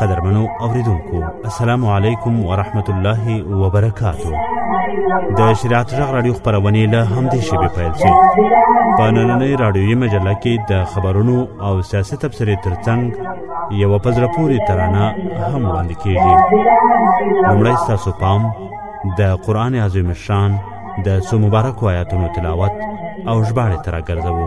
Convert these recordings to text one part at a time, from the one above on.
قدرمنو اوریدونکو السلام علیکم ورحمت الله وبرکاتو د شریعت غږ رادیو خبرونه له همدې شیبې پیل شي په نننۍ رادیوي مجله کې د خبرونو او سیاسي تبصرې ترڅنګ یوه په زړه پورې ترانه هم وړاندې کیږي لومړی ستاسو پام د قرآن عظیم شان د څو مبارکو آیاتونو تلاوت او ژباړې ته راګرځوو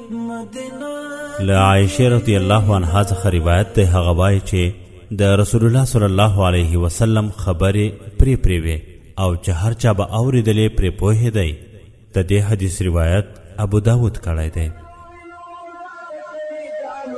له عائشه رضی الله عنها څخه روایت دی هغه وایي چې د رسول الله صلی الله علیه وسلم خبرې پرې پرې وې او چې هر چا به اورېدلې پرې پوهېدی د دې حدیث روایت ابو داود کړی دی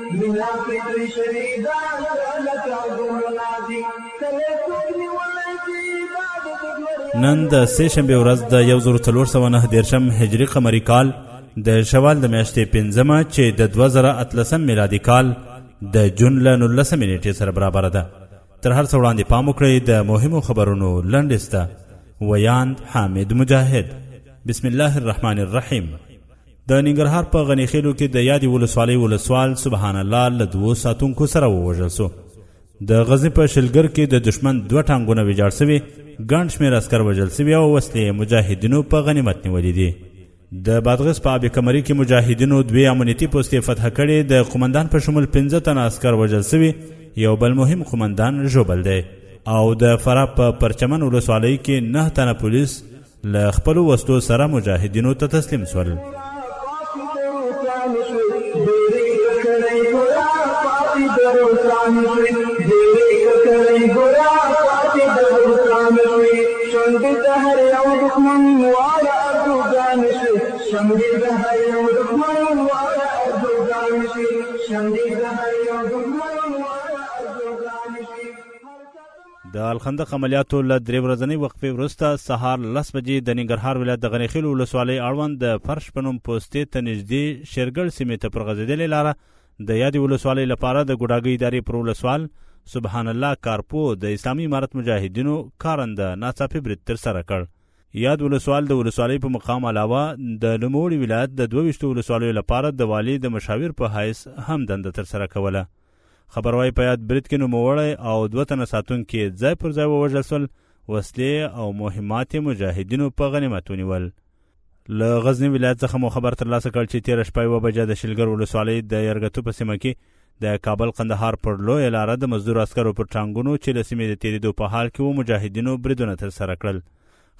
مینا کې دوی شهیدان لکه لکه ګلونه دي کله څوک نیولی چې دا د دښمن نن د سې شنبې ورځ د یو زر څلور سوه نهه دېرشم هجري قمري کال د شوال د میاشتې پنځمه چې د دوه زره اتلسم میلادي کال د جون له نولسمې نېټې سره برابره ده تر هر څه وړاندې پام وکړئ د مهمو خبرونو لنډیز ته ویاند حامد مجاهد بسم الله الرحمن الرحیم د ننګرهار په غنیخېلو کې د یادې ولسوالۍ ولسوال سبحان الله له دوو ساتونکو سره ووژل سو د غزني په شلګر کې د دشمن دوه ټانګونه ویجاړ سوي ګڼ شمېر عسکر وژل سوي او وسلې مجاهدینو په غنیمت نیولي دي د بادغیس په آب کمري کې مجاهدینو دوې امنیتي پوستې فتح کړې د قومندان په شمول پنځه تنه عسکر وژل سوي یو بل مهم قومندان ژوبل دی او د فراه په پرچمن ولسوالۍ کې نه تنه پولیس له خپلو وسلو سره مجاهدینو ته تسلیم سول د الخندق عملیاتو له درې ورځنۍ وقفې وروسته سهار لس بجې د ننګرهار ولایت د غنیخیل ولسوالۍ اړوند د فرش په نوم پوستې ته نږدې شیرګړ سیمې ته پر غځېدلې لاره د یادې ولسوالۍ لپاره د ګوډاګۍ ادارې پر ولسوال سبحان الله کارپو د اسلامي امارت مجاهدینو کارنده ناڅاپي برید ترسره کړ یاد ولسوال د ولسوالۍ په مقام علاوه د نوموړي ولایت د دوه ویشتو ولسوالیو لپاره د والي د مشاور په حیث هم دنده ترسره کوله خبروایي په یاد برید کې نوموړی او دوه تنه ساتونکي ځای پر ځای ووژل سول، وسلې او مهمات یې مجاهدینو په غنیمت ونیول. له غزني ولایت څخه مو خبر ترلاسه کړ چې تېره شپه یوه بجه د شلګر ولسوالۍ د یرګتو په سیمه کې د کابل قندهار پر لویه لاره د مزدور عسکرو پر ټانګونو چې له سیمې د تېرېدو په حال کې وو مجاهدینو بریدونه ترسره کړل.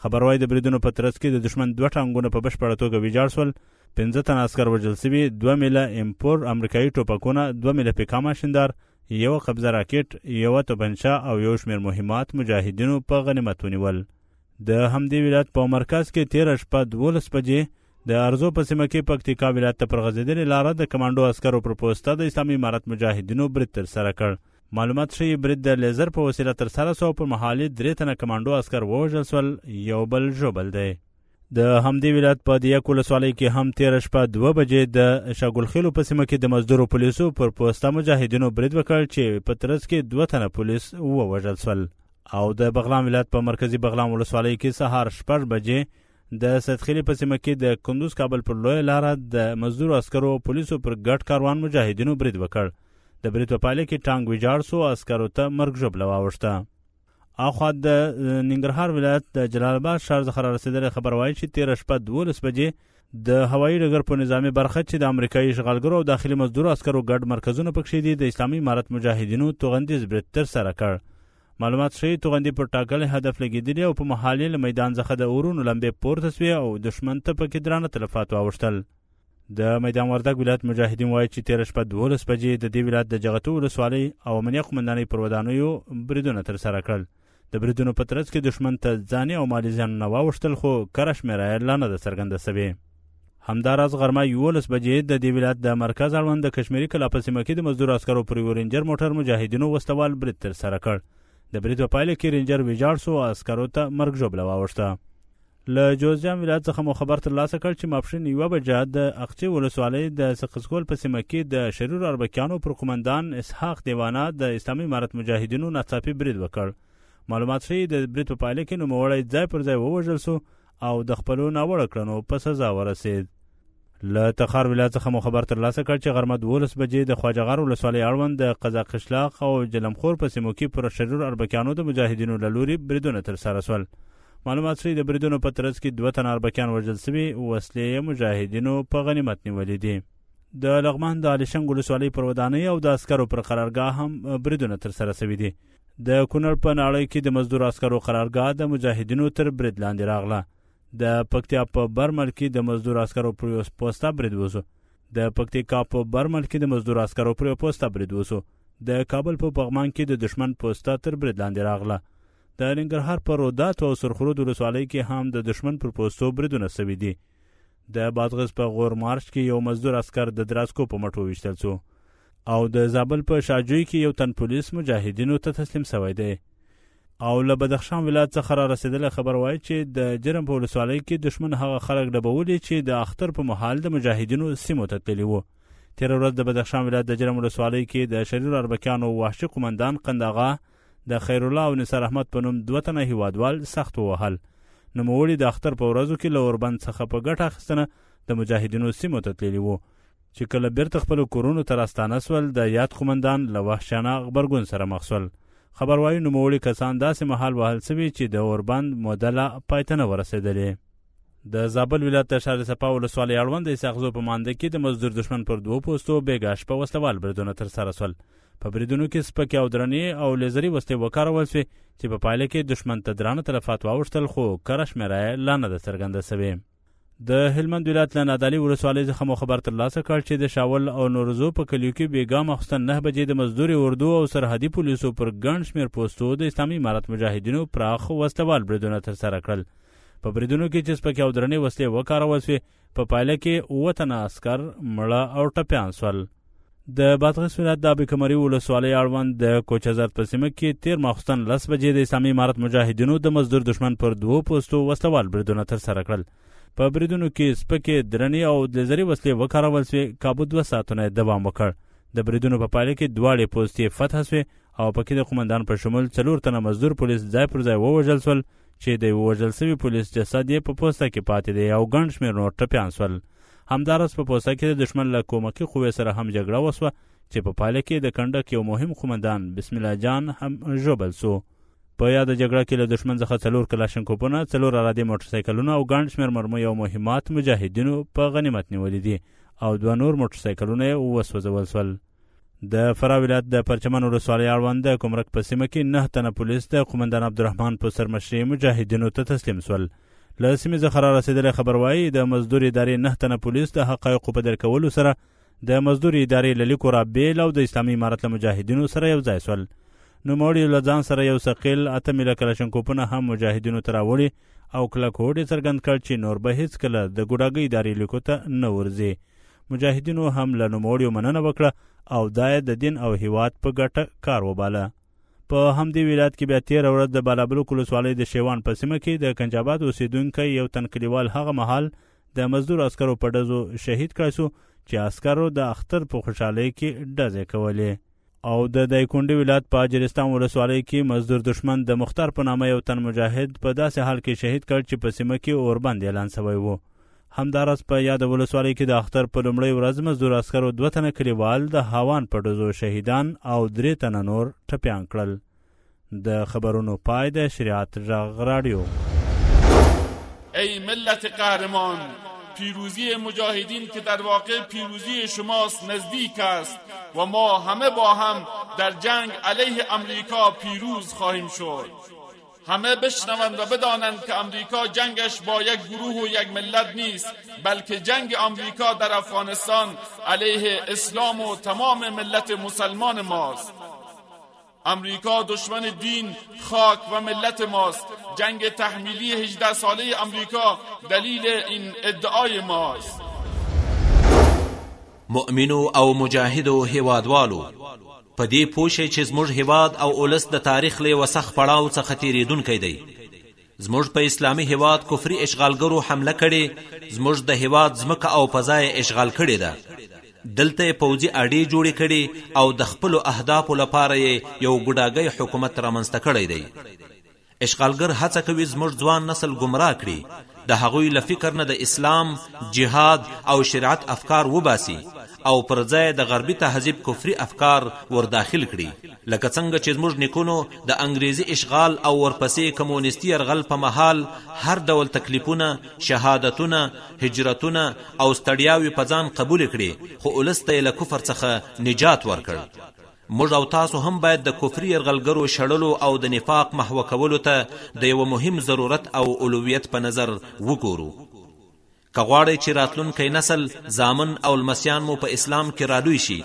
خبر وايي د بریدونو په ترڅ کې د دښمن دوه ټانګونه په بشپړه توګه ویجاړ شول پنځه تنه عسکر وژل شوي دوه میله امپور امریکایي ټوپکونه دوه میله پیکا ماشیندار یوه قبضه راکټ یوه توپنچه او یو شمېر مهمات مجاهدینو په غنیمت ونیول د همدې ولایت په مرکز کې تېره شپه دولس بجې د ارزو په سیمه کې پکتیکا ولایت ته پر غځېدلې لاره د کمانډو عسکرو پر پوسته د اسلامي امارت مجاهدینو برید ترسره کړ معلومات ښیي برید د لیزر په وسیله ترسره سو او پر مهال یې درې تنه کمانډو عسکر ووژل سول، یو بل ژوبل دی. د همدې ولایت په دیک ولسوالۍ کې هم تېره شپه دوه بجې د شاګلخېلو په سیمه کې د مزدورو پولیسو پر پوسته مجاهدینو برید وکړ چې په ترڅ کې دوه تنه پولیس ووژل سول او د بغلان ولایت په مرکزي بغلان ولسوالۍ کې سهار شپږ بجې د سیدخیلي په سیمه کې د کندوز کابل پر لویه لاره د مزدور عسکرو او پولیسو پر ګډ کاروان مجاهدینو برید وکړ د برید په پایله کې ټانګ ویجاړ سو عسکرو ته مرګ ژوبله واوښته اخوا د ننګرهار ولایت د جلال آباد ښار څخه را رسېدلې خبر وایي چې تېره شپه دولس بجې د هوایي ډګر په نظامی برخه چې د امریکایي اشغالګرو او داخلي مزدور عسکرو ګډ مرکزونه پکښې دي د اسلامي امارت مجاهدینو توغندیز برید ترسره کړ معلومات ښیي توغندي پر ټاکلی هدف لګېدلي او په محالې له میدان څخه د اورونو لمبې پورته سوې او دښمن ته پکې درانه تلفات واوښتل د میدان وردګ ولایت مجاهدین وایي چې تېره شپه دولس بجې د دې ولایت د جغتو ولسوالۍ او امنیه قومندانۍ پر ودانیو بریدونه ترسره کړل د بریدونو په ترڅ کې دښمن ته ځاني او مالي زیانونه واوښتل خو کره شمېره یې لا نه ده څرګنده سوې همداراز غرمه یولس بجې د دې ولایت د مرکز اړوند د کشمیري کلا په سیمه کې د مزدور عسکرو پر یو رینجر موټر مجاهدینو وسلوال برید ترسره کړ د برید په پایله کې رینجر ویجاړ سو او عسکرو ته مرګ ژوبله واوښته له جوزجان ولایت څخه مو خبر ترلاسه کړ چې ماپښین یوه بجه د اقچې ولسوالۍ د سقزکول په سیمه کې د شرورو اربکیانو پر قومندان اسحاق دیوانه د اسلامي امارت مجاهدینو ناڅاپي برید وکړ معلومات ښیي د برید په پایله کې نوموړی ځای پر ځای ووژل سو او د خپلو ناوړه کړنو په سزا ورسېد له تخار ولایت څخه مو خبر ترلاسه کړ چې غرمه دولس بجې د خواجه غار ولسوالۍ اړوند د قزا قشلاق او جلمخور په سیمو کې پر شرور اربکیانو د مجاهدینو له لوري بریدونه ترسره سول معلومات شوي د بریدونو په ترڅ کې دوه تنه اربکیان وژل سوي وسلې یې مجاهدینو په غنیمت نیولې دي د لغمان د علیشنګ ولسوالۍ پر ودانۍ او د عسکرو پر قرارګاه هم بریدونه ترسره سوي دي د کونړ په ناړۍ کې د مزدور عسکرو قرارګاه د مجاهدینو تر برید لاندې راغله د پکتیا په برمل کې د مزدور عسکرو پر یو پوسته برید وسو د پکتیکا په برمل کې د مزدور عسکرو پر یو پوسته برید وسو د کابل په پغمان کې د دشمن پوسته تر برید لاندې راغله د ننګرهار په رودات او سرخرود ولسوالۍ کې هم د دشمن پر پوستو بریدونه سوي دي د بادغیس په غور مارش کې یو مزدور عسکر د دراسکو په مټ وویشتل سو او د زابل په شاجوی کې یو تن پولیس مجاهدینو ته تسلیم شوی دی او له بدخشان ولایت څخه را رسیدلی خبر وایي چې د جرم په ولسوالۍ کې دښمن هغه خلک ډبولي چې د اختر په مهال د مجاهدینو سیمو ته تللي وو تېره ورځ د بدخشان ولایت د جرم ولسوالۍ کې د شریر اربکیانو وحشي قومندان قنداغا د خیرالله او نثار احمد په نوم دوه تنه هیوادوال سخت ووهل نوموړي د اختر په ورځو کې له اوربند څخه په ګټه اخیستنه د مجاهدینو سیمو ته تللي وو چې کله بیرته خپل کورونو ته راستانه سول د یاد قومندان له وحشانه غبرګون سره مخ سول خبر وايي نوموړي کسان داسې مهال وهل سوي چې د اوربند موده لا پای ته نه ورسېدلې د زابل ولایت د شار سپا ولسوالۍ اړوند د اسحاقزو په مانده کې د مزدور دښمن پر دوو پوستو بېګا شپه وسلوال بریدونه ترسره سول په بریدونو کې سپکې او درنې او لیزري وسلې وکارول سوې چې په پایله کې دښمن ته درانه تلفات واوښتل خو کره شمېره یې لا نه ده څرګنده سوې د هلمند ولایت له نادعلي ولسوالۍ څخه مو خبر ترلاسه کړ چې د شاول او نورزو په کلیو کې بېګا ماخوستن نه بجې د مزدورې اردو او سرحدي پولیسو پر ګڼ شمېر پوستو د اسلامي امارت مجاهدینو پراخ وسلهوال بریدونه ترسره کړل په بریدونو کې چې سپکې او درنې وسلې وکارول شوې په پایله کې اووه تنه عسکر مړه او ټپیان سول د بادغیس ولایت د ابي کمري ولسوالۍ اړوند د کوچزرد په سیمه کې تیر ماخستن لس بجې د اسلامي امارت مجاهدینو د مزدور دښمن پر دوو پوستو وسلوال بریدونه ترسره کړل په بریدونو کې سپکې درنې او لیزري وسلې وکارول سوې کابو دوه ساعتونه دوام وکړ د بریدونو په پایله کې دواړې پوستې فتح سوې او پکې د قومندان په شمول څلور تنه مزدور پولیس ځای پر ځای ووژل سول چې د یو وژل سوي پولیس جسد یې په پوسته کې پاتې دی او ګڼ شمېر نور ټپیان سول همداراز په پوسته کې د دښمن له کومکي قوې سره هم جګړه وسوه چې په پایله کې د کنډک یو مهم قومندان بسم الله جان هم ژوبل سو په یاده جګړه کې له دښمن څخه څلور کلاشنکوپونه څلور ارادې موټرسایکلونه او ګڼ شمېر مرمۍ او مهمات مجاهدینو په غنیمت نیولي دي او دوه نور موټرسایکلونه یې وسوځول سول د فراه ولایت د پرچمن ولسوالۍ اړوند د کمرک په سیمه کې نه تنه پولیس د قومندان عبدالرحمن په سرمشرۍ مجاهدینو ته تسلیم سول له سیمې څخه را رسېدلی خبر وایي د مزدور ادارې نه تنه پولیس د حقایقو په درک کولو سره د مزدور ادارې له لیکو را بېل او د اسلامي امارت له مجاهدینو سره یو ځای سول نوموړي له ځان سره یو ثقیل اته میله کلشنکوپونه هم مجاهدینو ته راوړي او کلک هوډ یې څرګند کړ چې نور به هېڅکله د ګوډاګۍ ادارې لیکو ته نه ورځي. مجاهدینو هم له نوموړیو مننه وکړه او دا یې د دین او هیواد په ګټه کار وباله. په همدې ولایت کې بیا تېره ورځ د بالابلوک ولسوالۍ د شیوان په سیمه کې د کنجاباد اوسېدونکی یو تن کلیوال هغه مهال د مزدور عسکرو په ډزو شهید کړای شو چې عسکرو د اختر په خوشحالۍ کې ډزې کولې. او د دایکونډي ولایت په اجرستان ولسوالۍ کې مزدور دشمن د مختار په نامه یو تن مجاهد په داسې حال کې شهید کړ چې په سیمه کې اوربند اعلان شوی و همداراز په یاد ولسوالۍ کې د اختر په لومړۍ ورځ مزدور عسکرو دوه تنه کلیوال د هاوان په ډزو شهیدان او درې تنه نور ټپیان کړل د خبرونو پای د شریعت غ رادیو ای ملت قهرمان پیروزی مجاهدین که در واقع پیروزی شماست نزدیک است و ما همه با هم در جنگ علیه امریکا پیروز خواهیم شد همه بشنوند و بدانند که امریکا جنگش با یک گروه و یک ملت نیست بلکه جنگ امریکا در افغانستان علیه اسلام و تمام ملت مسلمان ماست امریکا دشمن دین خاک و ملت ماست جنگ تحمیلی 18 ساله امریکا دلیل این ادعای ماست مؤمنو او مجاهدو هیوادوالو په دې پوه شئ چې زموږ هیواد او اولس د تاریخ له یوه سخت پړاو څخه تیریدونکی دی زموږ په اسلامي هیواد کفري اشغالګرو حمله کړې زموږ د هیواد ځمکه او فضا یې اشغال کړې ده دلته یې پوځي اډې جوړې کړې او د خپلو اهدافو لپاره یې یو ګوډاګی حکومت رامنځته کړی دی اشغالګر هڅه کوي زموږ ځوان نسل ګمراه کړي د هغوی له فکر نه د اسلام جهاد او شریعت افکار وباسي او پر ځای د غربي تهذیب کفري افکار ورداخل کړي لکه څنګه چې زموږ نیکونو د انګریزي اشغال او ورپسې کمونیستي یرغل په مهال هر ډول تکلیفونه، شهادتونه، هجرتونه او ستړیاوې په ځان قبولې کړې خو ولس ته یې له کفر څخه نجات ورکړ. موږ او تاسو هم باید د کفري یرغلګرو شړلو او د نفاق محوه کولو ته د یوه مهم ضرورت او اولویت په نظر وګورو. که غواړئ چې راتلونکی نسل، زامن او لمسیان مو په اسلام کې رالوی شي،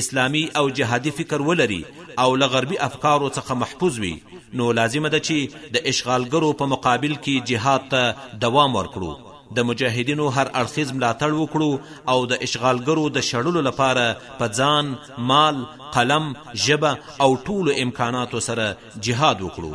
اسلامي او جهادي فکر ولري او له غربي افکارو څخه محفوظ وي، نو لازمه ده چې د اشغالګرو په مقابل کې جهاد ته دوام ورکړو، د مجاهدینو هر اړخیز ملاتړ وکړو او د اشغالګرو د شړلو لپاره په ځان، مال، قلم، ژبه او ټولو امکاناتو سره جهاد وکړو.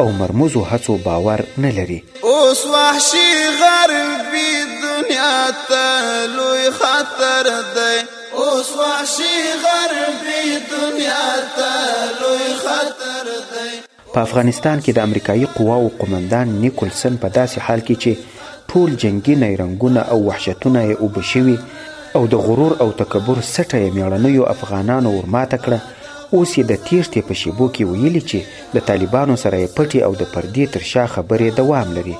او مرموزو هڅو باور نه لري. اوس وحشي غربي دنیا ته لوی خطر دی. اوس وحشي غربي دنیا ته لوی خطر دی. په افغانستان کې د امریکایي قواو قومندان نیکولسن په داسې حال کې چې ټول جنګي نیرنګونه او وحشتونه یې اوبه شوي او د غرور او تکبر سټه یې میړنیو افغانانو ورماته کړه اوس یې د تیښتې په شیبو کې ویلي چې له طالبانو سره یې پټې او د پردې تر شا خبرې دوام لري.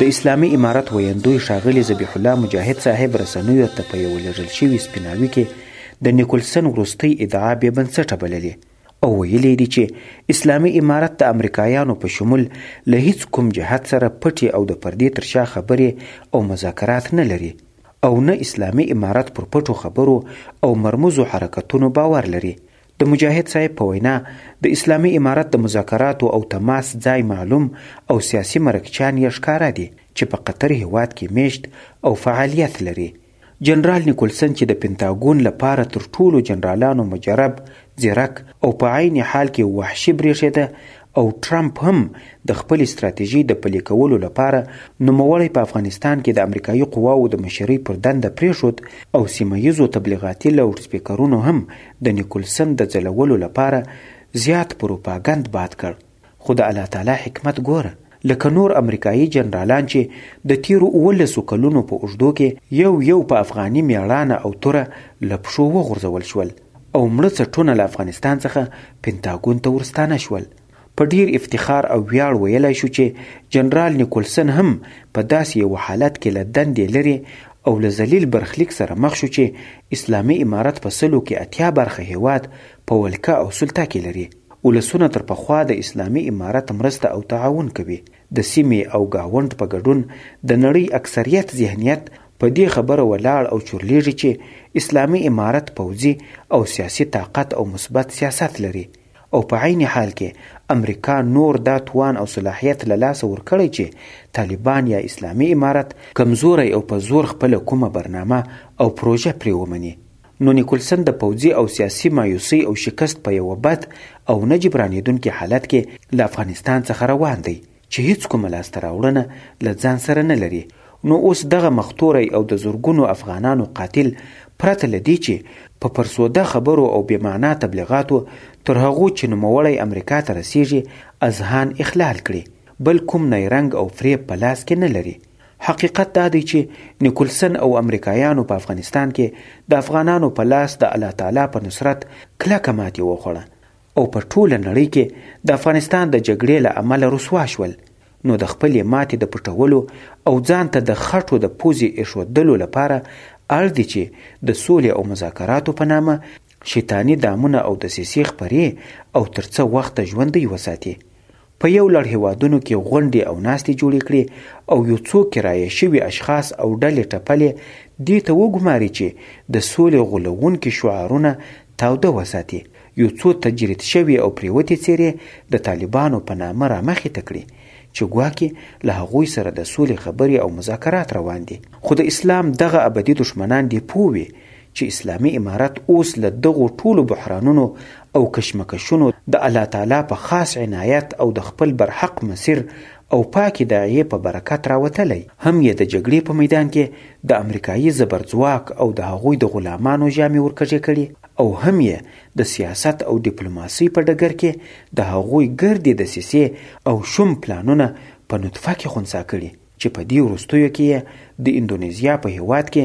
د اسلامي امارت ویندوی ښاغلي ذبیح الله مجاهد صاحب رسنیو ته په یوه لېږل شوي سپیناوي کې د نیکولسن وروستۍ ادعا بې بنسټه بللې او ویلي دي چې اسلامي امارت د امریکایانو په شمول له هیڅ کوم جهت سره پټې او د پردې تر شا خبرې او مذاکرات نه لري او نه اسلامي امارت پر پټو خبرو او مرموزو حرکتونو باور لري. د مجاهد صاحب په وینا د اسلامي امارت د مذاکراتو او تماس ځای معلوم او سیاسي مرکچیان یې ښکاره دي چې په قطر هېواد کې میشت او فعالیت لري. جنرال نیکولسن چې د پنتاګون له پاره تر ټولو جنرالانو مجرب، ځیرک او په عین حال کې وحشي برېښېده او ټرمپ هم د خپلې ستراتیژۍ د پلي کولو له پاره نوموړی په افغانستان کې د امریکایي قواوو د مشرۍ پر دنده پرېښود او سیمه ییزو تبلیغاتي لاوډسپیکرونو هم د نیکولسن د ځلولو لپاره زیات پروپاګند باد کړ، خو د الله تعالی حکمت ګوره، لکه نور امریکایي جنرالان چې د تېرو اوولسو کلونو په اوږدو کې یو یو په افغاني مېړانه او توره له پښو وغورځول شول او مړه څټونه له افغانستان څخه پنتاګون ته ورستانه شول. په ډیر افتخار او ویاړ ویلای شو چې جنرال نیکولسن هم په داسې یوه حالت کې له دندې لرې او له ذلیل برخلیک سره مخ شو چې اسلامي امارت په سلو کې اتیا برخه هیواد په ولکه او سلطه کې لري. ولسونه تر پخوا د اسلامي امارت مرسته او تعاون کوي. د سیمې او ګاونډ په ګډون د نړۍ اکثریت ذهنیت په دې خبره ولاړ او چورلیږي چې اسلامي امارت پوځي او سیاسي طاقت او مثبت سیاست لري. او په عین حال کې امریکا نور دا توان او صلاحیت له لاسه ورکړی چې طالبان یا اسلامي امارت کمزوری او په زور خپله کومه برنامه او پروژه پرې ومني. نو نیکولسن د پوځي او سیاسي مایوسۍ او شکست په یوه بد او نه جبرانېدونکي حالت کې له افغانستان څخه روان دی. چې هیڅ کومه لاسته راوړنه له ځان سره نه لري نو اوس دغه مختوری او د زرګونو افغانانو قاتل پرته له دې چې په پرسوده خبرو او بې معنا تبلیغاتو تر هغو چې نوموړی امریکا ته رسیږي اذهان اخلال کړي بل کوم نیرنګ او فریب په لاس کې نه لري حقیقت دا دی چې نیکولسن او امریکایانو په افغانستان کې د افغانانو په لاس د الله تعالی په نصرت کلکه ماتې وخوړه او په ټوله نړۍ کې د افغانستان د جګړې له امله رسوا شول نو د خپلې ماتې د پټولو او ځان ته د خټو د پوزې ایښودلو لپاره اړ دي چې د سولې او مذاکراتو په نامه شیطاني دامونه او دسیسې خپرې او تر څه وخته ژوندۍ وساتي په یو لړ هېوادونو کې غونډې او ناستې جوړې کړې او یو څو کرایه شوي اشخاص او ډلې ټپلې دې ته وګماري چې د سولې غولوونکي شعارونه تاوده وساتي، یو څو تجرید شوې او پرېوتې څېرې د طالبانو په نامه رامخې ته کړي چې ګواکې له هغوی سره د سولې خبرې او مذاکرات روان دي. خو د اسلام دغه ابدي دښمنان دې پوه وي چې اسلامي امارت اوس له دغو ټولو بحرانونو او کشمکشونو د الله تعالی په خاص عنایت او د خپل برحق مسیر او پاکې داعیې په برکت راوتلی، هم یې د جګړې په میدان کې د امریکایي زبرځواک او د هغوی د غلامانو ژامې ورکږې کړي او هم یې د سیاست او ډیپلوماسۍ په ډګر کې د هغوی ګردې دسیسې او شوم پلانونه په نطفه کې خنثی کړي چې په دې وروستیو کې یې د اندونیزیا په هېواد کې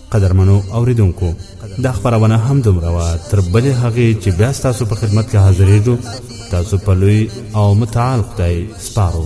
قدرمنو اوریدونکو دا خبرونه هم دومره وه تر بلې هغې چې بیا ستاسو په خدمت کې حاضرېږو تاسو په لوی او متعال خدای سپارو